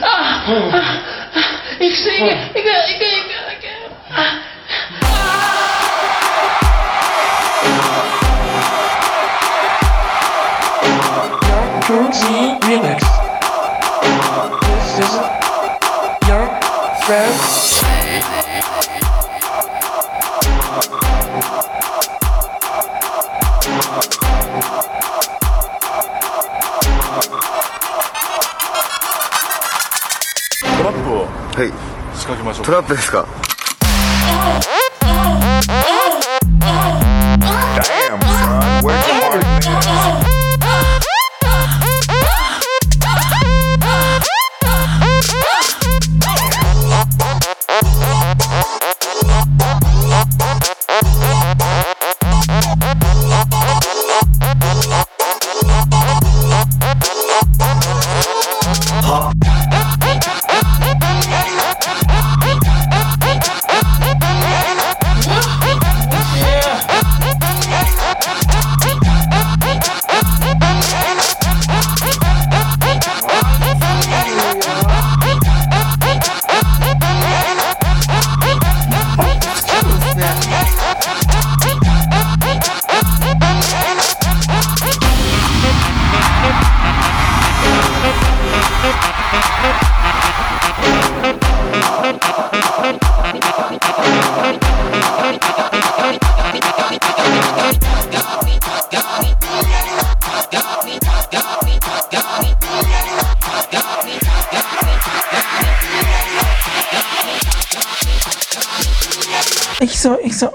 Ah, ik zing, ik wil, ik wil, ik wil, ik wil. Remix. This is your friend. トラップをはい仕掛けましょう。トラップですか？Damn, Eso, eso.